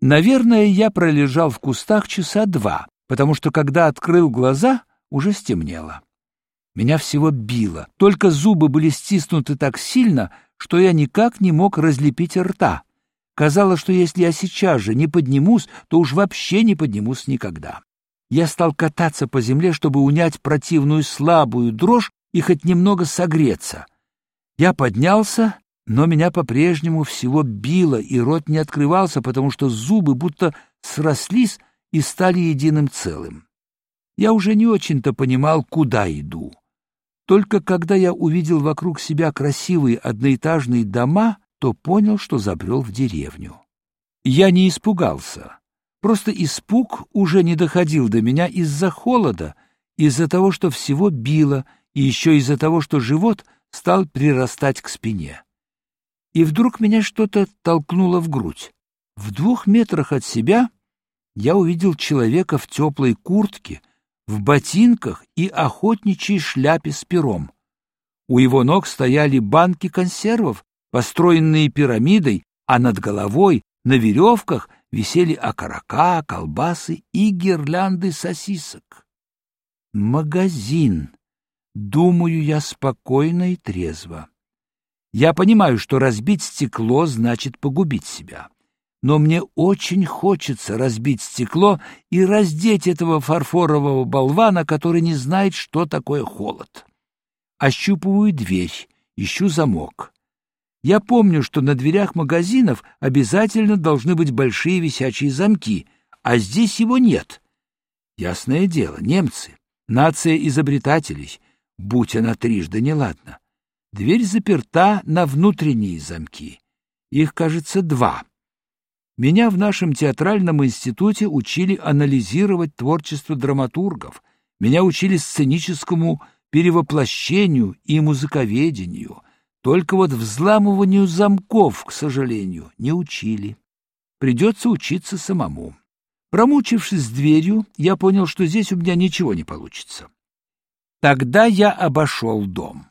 Наверное, я пролежал в кустах часа два, потому что, когда открыл глаза, уже стемнело. Меня всего било, только зубы были стиснуты так сильно, что я никак не мог разлепить рта. Казалось, что если я сейчас же не поднимусь, то уж вообще не поднимусь никогда. Я стал кататься по земле, чтобы унять противную слабую дрожь и хоть немного согреться. Я поднялся, но меня по-прежнему всего било, и рот не открывался, потому что зубы будто срослись и стали единым целым. Я уже не очень-то понимал, куда иду. Только когда я увидел вокруг себя красивые одноэтажные дома, то понял, что забрел в деревню. Я не испугался. Просто испуг уже не доходил до меня из-за холода, из-за того, что всего било, и еще из-за того, что живот стал прирастать к спине. И вдруг меня что-то толкнуло в грудь. В двух метрах от себя я увидел человека в теплой куртке, в ботинках и охотничьей шляпе с пером. У его ног стояли банки консервов, построенные пирамидой, а над головой на веревках висели окорока, колбасы и гирлянды сосисок. Магазин. Думаю я спокойно и трезво. Я понимаю, что разбить стекло значит погубить себя. Но мне очень хочется разбить стекло и раздеть этого фарфорового болвана, который не знает, что такое холод. Ощупываю дверь, ищу замок. Я помню, что на дверях магазинов обязательно должны быть большие висячие замки, а здесь его нет. Ясное дело, немцы, нация изобретателей, будь она трижды неладна. Дверь заперта на внутренние замки. Их, кажется, два. Меня в нашем театральном институте учили анализировать творчество драматургов. Меня учили сценическому перевоплощению и музыковедению — только вот взламыванию замков, к сожалению, не учили. Придется учиться самому. Промучившись дверью, я понял, что здесь у меня ничего не получится. Тогда я обошел дом.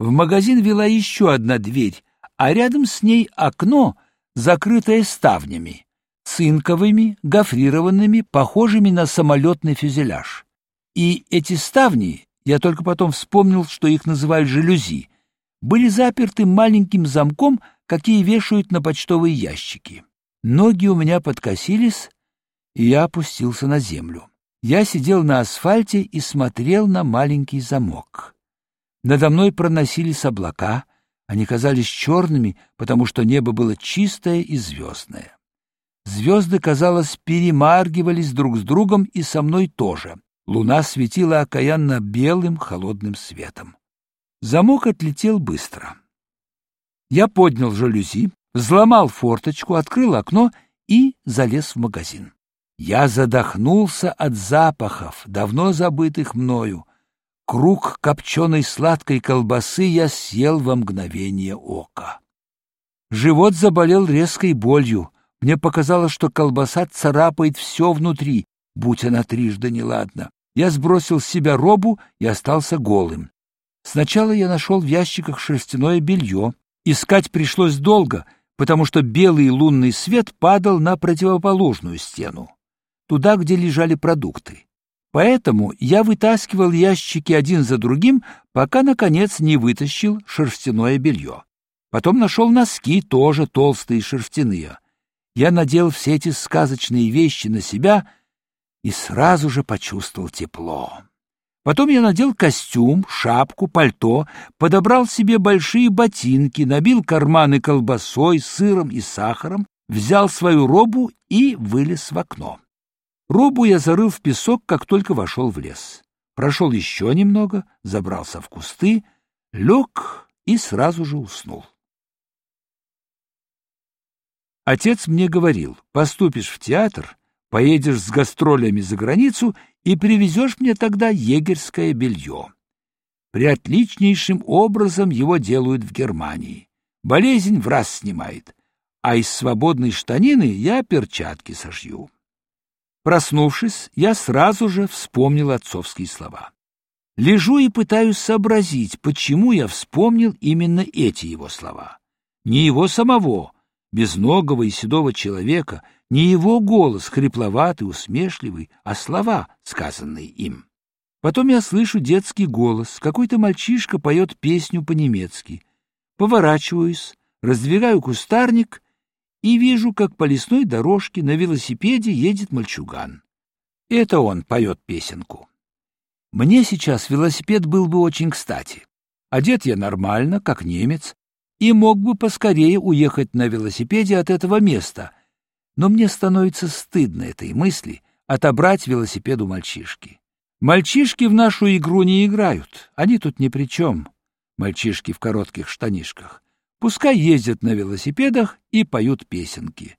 В магазин вела еще одна дверь, а рядом с ней окно, закрытое ставнями, цинковыми, гофрированными, похожими на самолетный фюзеляж. И эти ставни, я только потом вспомнил, что их называют жалюзи, были заперты маленьким замком, какие вешают на почтовые ящики. Ноги у меня подкосились, и я опустился на землю. Я сидел на асфальте и смотрел на маленький замок. Надо мной проносились облака, они казались черными, потому что небо было чистое и звездное. Звезды, казалось, перемаргивались друг с другом и со мной тоже. Луна светила окаянно белым холодным светом. Замок отлетел быстро. Я поднял жалюзи, взломал форточку, открыл окно и залез в магазин. Я задохнулся от запахов, давно забытых мною. Круг копченой сладкой колбасы я съел во мгновение ока. Живот заболел резкой болью. Мне показалось, что колбаса царапает все внутри, будь она трижды неладна. Я сбросил с себя робу и остался голым. Сначала я нашел в ящиках шерстяное белье. Искать пришлось долго, потому что белый лунный свет падал на противоположную стену, туда, где лежали продукты. Поэтому я вытаскивал ящики один за другим, пока, наконец, не вытащил шерстяное белье. Потом нашел носки, тоже толстые шерстяные. Я надел все эти сказочные вещи на себя и сразу же почувствовал тепло. Потом я надел костюм, шапку, пальто, подобрал себе большие ботинки, набил карманы колбасой, сыром и сахаром, взял свою робу и вылез в окно. Робу я зарыл в песок, как только вошел в лес. Прошел еще немного, забрался в кусты, лег и сразу же уснул. Отец мне говорил, поступишь в театр, поедешь с гастролями за границу и привезешь мне тогда егерское белье. Приотличнейшим образом его делают в Германии. Болезнь в раз снимает, а из свободной штанины я перчатки сошью. Проснувшись, я сразу же вспомнил отцовские слова. Лежу и пытаюсь сообразить, почему я вспомнил именно эти его слова. Не его самого, безногого и седого человека, Не его голос, хрипловатый, усмешливый, а слова, сказанные им. Потом я слышу детский голос, какой-то мальчишка поет песню по-немецки. Поворачиваюсь, раздвигаю кустарник и вижу, как по лесной дорожке на велосипеде едет мальчуган. Это он поет песенку. Мне сейчас велосипед был бы очень кстати. Одет я нормально, как немец, и мог бы поскорее уехать на велосипеде от этого места. Но мне становится стыдно этой мысли отобрать велосипед у мальчишки. Мальчишки в нашу игру не играют, они тут ни при чем. Мальчишки в коротких штанишках. Пускай ездят на велосипедах и поют песенки.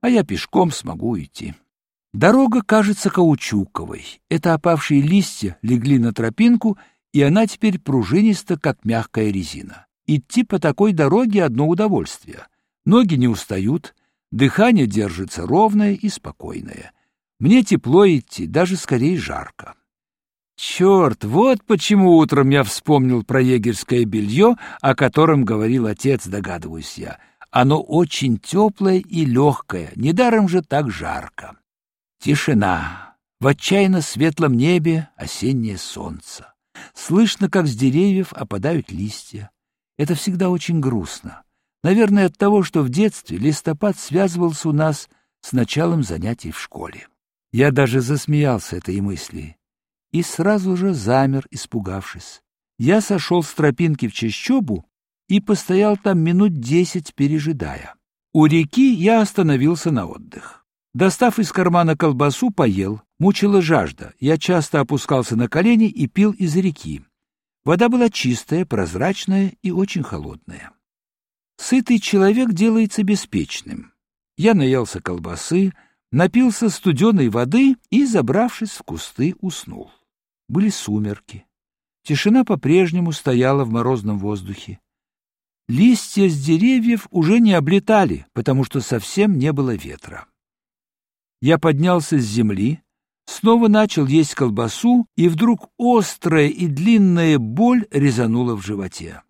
А я пешком смогу идти. Дорога кажется каучуковой. Это опавшие листья легли на тропинку, и она теперь пружиниста, как мягкая резина. Идти по такой дороге — одно удовольствие. Ноги не устают, дыхание держится ровное и спокойное. Мне тепло идти, даже скорее жарко. Черт, вот почему утром я вспомнил про егерское белье, о котором говорил отец, догадываюсь я. Оно очень теплое и легкое, недаром же так жарко. Тишина. В отчаянно светлом небе осеннее солнце. Слышно, как с деревьев опадают листья. Это всегда очень грустно. Наверное, от того, что в детстве листопад связывался у нас с началом занятий в школе. Я даже засмеялся этой мысли и сразу же замер, испугавшись. Я сошел с тропинки в чащобу и постоял там минут десять, пережидая. У реки я остановился на отдых. Достав из кармана колбасу, поел. Мучила жажда. Я часто опускался на колени и пил из реки. Вода была чистая, прозрачная и очень холодная. Сытый человек делается беспечным. Я наелся колбасы, напился студеной воды и, забравшись в кусты, уснул. Были сумерки. Тишина по-прежнему стояла в морозном воздухе. Листья с деревьев уже не облетали, потому что совсем не было ветра. Я поднялся с земли, снова начал есть колбасу, и вдруг острая и длинная боль резанула в животе.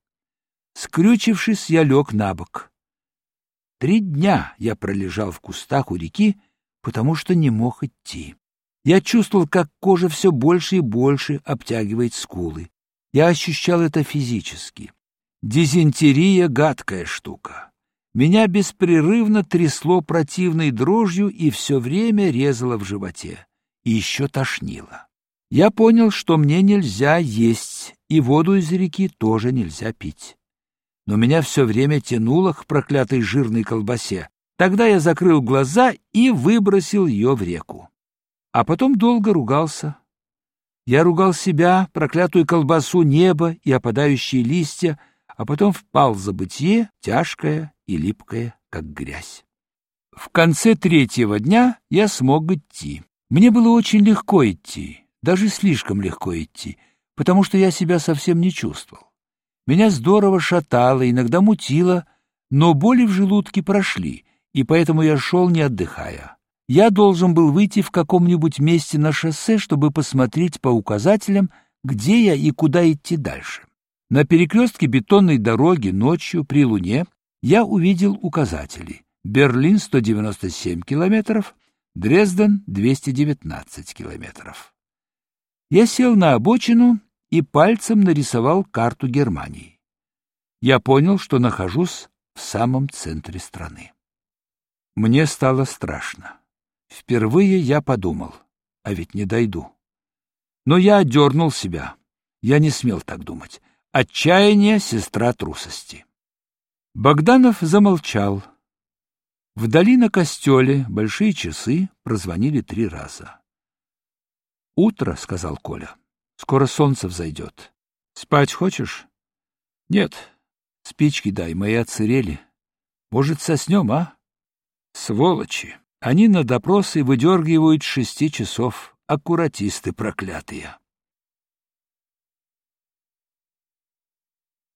Скрючившись, я лег на бок. Три дня я пролежал в кустах у реки, потому что не мог идти. Я чувствовал, как кожа все больше и больше обтягивает скулы. Я ощущал это физически. Дизентерия — гадкая штука. Меня беспрерывно трясло противной дрожью и все время резало в животе. И еще тошнило. Я понял, что мне нельзя есть, и воду из реки тоже нельзя пить. Но меня все время тянуло к проклятой жирной колбасе. Тогда я закрыл глаза и выбросил ее в реку. А потом долго ругался. Я ругал себя, проклятую колбасу, небо и опадающие листья, а потом впал в забытье, тяжкое и липкое, как грязь. В конце третьего дня я смог идти. Мне было очень легко идти, даже слишком легко идти, потому что я себя совсем не чувствовал. Меня здорово шатало, иногда мутило, но боли в желудке прошли, и поэтому я шел, не отдыхая. Я должен был выйти в каком-нибудь месте на шоссе, чтобы посмотреть по указателям, где я и куда идти дальше. На перекрестке бетонной дороги ночью при луне я увидел указатели. Берлин 197 километров, Дрезден 219 километров. Я сел на обочину и пальцем нарисовал карту Германии. Я понял, что нахожусь в самом центре страны. Мне стало страшно. Впервые я подумал, а ведь не дойду. Но я отдернул себя. Я не смел так думать. Отчаяние — сестра трусости. Богданов замолчал. Вдали на костеле большие часы прозвонили три раза. — Утро, — сказал Коля. — Скоро солнце взойдет. — Спать хочешь? — Нет. Спички дай, мои отсырели. Может, соснем, а? — Сволочи! Они на допросы выдергивают шести часов. Аккуратисты проклятые.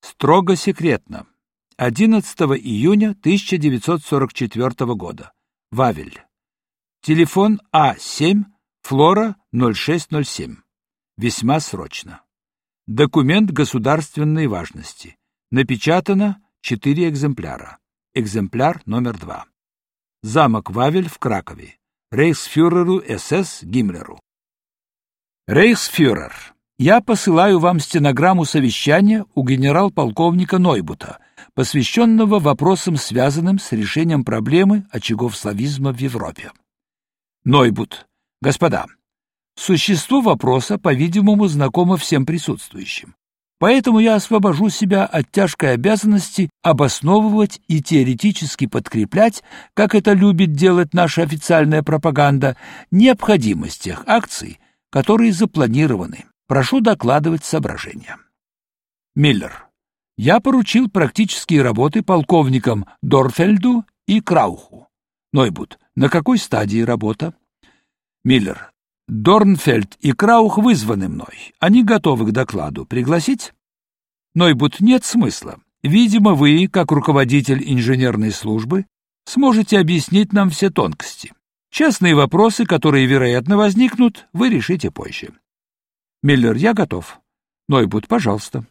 Строго секретно. 11 июня 1944 года. Вавель. Телефон А7, Флора 0607. Весьма срочно. Документ государственной важности. Напечатано 4 экземпляра. Экземпляр номер 2. Замок Вавель в Кракове. Рейхсфюреру СС Гиммлеру. Рейхсфюрер, я посылаю вам стенограмму совещания у генерал-полковника Нойбута, посвященного вопросам, связанным с решением проблемы очагов славизма в Европе. Нойбут. Господа, существо вопроса, по-видимому, знакомо всем присутствующим. Поэтому я освобожу себя от тяжкой обязанности обосновывать и теоретически подкреплять, как это любит делать наша официальная пропаганда, необходимость тех акций, которые запланированы. Прошу докладывать соображения. Миллер. Я поручил практические работы полковникам Дорфельду и Крауху. Нойбут. На какой стадии работа? Миллер. Дорнфельд и Краух вызваны мной. Они готовы к докладу. Пригласить? Нойбут, нет смысла. Видимо, вы, как руководитель инженерной службы, сможете объяснить нам все тонкости. Частные вопросы, которые, вероятно, возникнут, вы решите позже. Миллер, я готов. Нойбут, пожалуйста.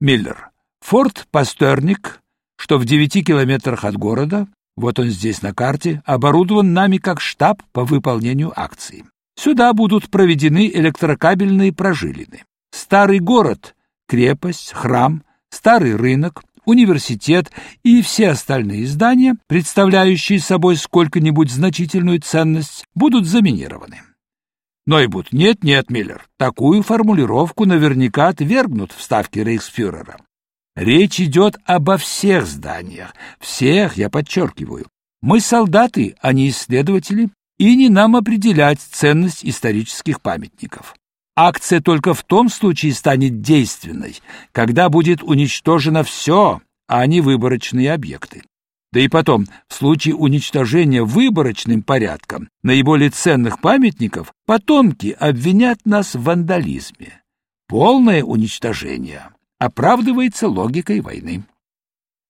Миллер. Форт Пастерник, что в девяти километрах от города, вот он здесь на карте, оборудован нами как штаб по выполнению акции. Сюда будут проведены электрокабельные прожилины. Старый город, крепость, храм, старый рынок, университет и все остальные здания, представляющие собой сколько-нибудь значительную ценность, будут заминированы. Нойбут, нет, нет, Миллер, такую формулировку наверняка отвергнут в ставке рейхсфюрера. Речь идет обо всех зданиях, всех, я подчеркиваю. Мы солдаты, а не исследователи, и не нам определять ценность исторических памятников. Акция только в том случае станет действенной, когда будет уничтожено все, а не выборочные объекты. Да и потом, в случае уничтожения выборочным порядком наиболее ценных памятников, потомки обвинят нас в вандализме. Полное уничтожение оправдывается логикой войны.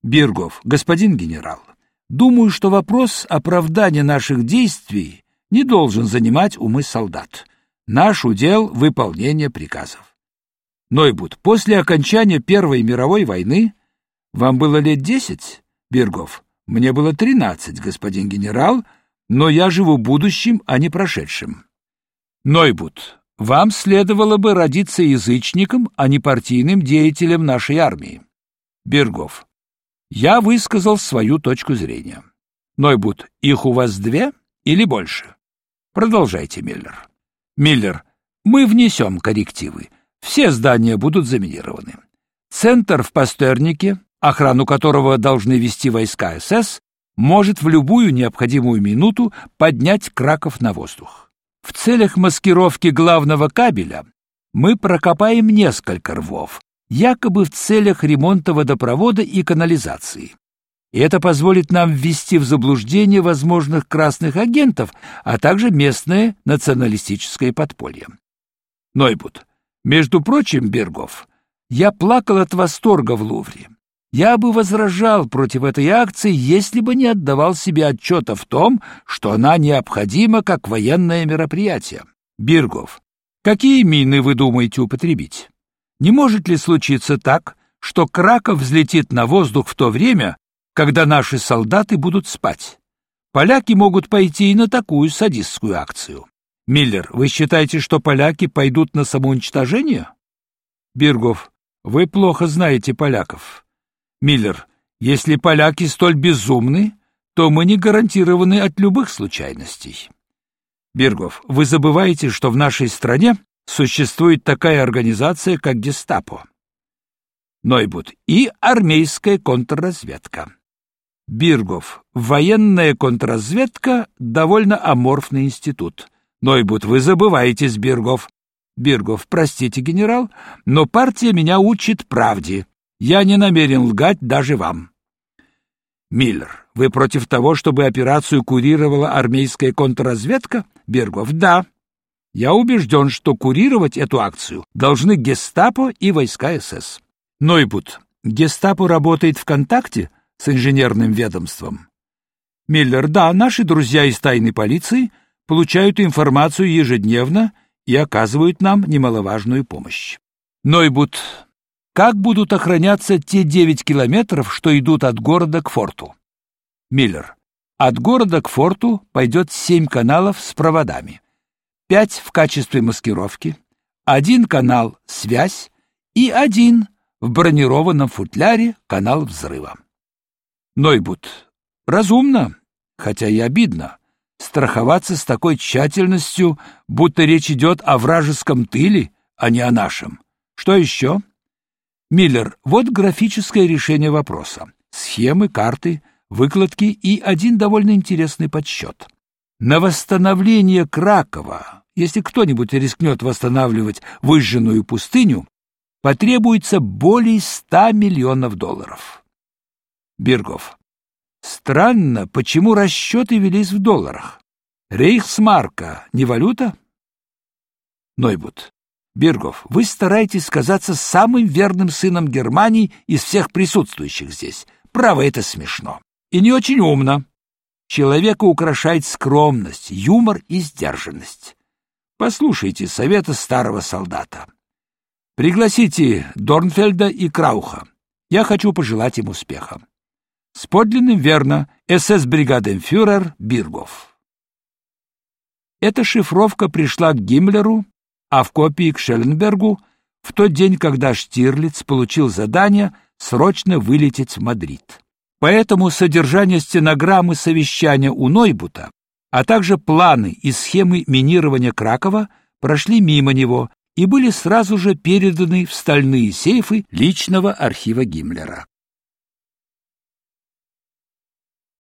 Биргов, господин генерал, думаю, что вопрос оправдания наших действий не должен занимать умы солдат. Наш удел — выполнение приказов. Нойбут, после окончания Первой мировой войны вам было лет десять, Бергов? Мне было тринадцать, господин генерал, но я живу будущим, а не прошедшим. Нойбут, вам следовало бы родиться язычником, а не партийным деятелем нашей армии. Бергов, я высказал свою точку зрения. Нойбут, их у вас две или больше? Продолжайте, Миллер. Миллер, мы внесем коррективы. Все здания будут заминированы. Центр в Пастернике, охрану которого должны вести войска СС, может в любую необходимую минуту поднять Краков на воздух. В целях маскировки главного кабеля мы прокопаем несколько рвов, якобы в целях ремонта водопровода и канализации и это позволит нам ввести в заблуждение возможных красных агентов, а также местное националистическое подполье. Нойбут. Между прочим, Бергов, я плакал от восторга в Лувре. Я бы возражал против этой акции, если бы не отдавал себе отчета в том, что она необходима как военное мероприятие. Биргов, какие мины вы думаете употребить? Не может ли случиться так, что Краков взлетит на воздух в то время, когда наши солдаты будут спать. Поляки могут пойти и на такую садистскую акцию. Миллер, вы считаете, что поляки пойдут на самоуничтожение? Биргов, вы плохо знаете поляков. Миллер, если поляки столь безумны, то мы не гарантированы от любых случайностей. Биргов, вы забываете, что в нашей стране существует такая организация, как Гестапо. Нойбут и армейская контрразведка. Биргов. Военная контрразведка — довольно аморфный институт. Нойбут, вы забываетесь, Биргов. Биргов, простите, генерал, но партия меня учит правде. Я не намерен лгать даже вам. Миллер, вы против того, чтобы операцию курировала армейская контрразведка? Биргов, да. Я убежден, что курировать эту акцию должны гестапо и войска СС. Нойбут, гестапо работает в контакте с инженерным ведомством. Миллер, да, наши друзья из тайной полиции получают информацию ежедневно и оказывают нам немаловажную помощь. Нойбут, как будут охраняться те девять километров, что идут от города к форту? Миллер, От города к форту пойдет семь каналов с проводами. Пять в качестве маскировки, один канал — связь и один в бронированном футляре канал взрыва. Нойбут. Разумно, хотя и обидно, страховаться с такой тщательностью, будто речь идет о вражеском тыле, а не о нашем. Что еще? Миллер, вот графическое решение вопроса. Схемы, карты, выкладки и один довольно интересный подсчет. На восстановление Кракова, если кто-нибудь рискнет восстанавливать выжженную пустыню, потребуется более ста миллионов долларов. Биргов. Странно, почему расчеты велись в долларах? Рейхсмарка не валюта? Нойбут. Биргов, вы стараетесь казаться самым верным сыном Германии из всех присутствующих здесь. Право, это смешно. И не очень умно. Человека украшает скромность, юмор и сдержанность. Послушайте совета старого солдата. Пригласите Дорнфельда и Крауха. Я хочу пожелать им успеха. С подлинным верно СС-бригаденфюрер Биргов. Эта шифровка пришла к Гиммлеру, а в копии к Шелленбергу в тот день, когда Штирлиц получил задание срочно вылететь в Мадрид. Поэтому содержание стенограммы совещания у Нойбута, а также планы и схемы минирования Кракова прошли мимо него и были сразу же переданы в стальные сейфы личного архива Гиммлера.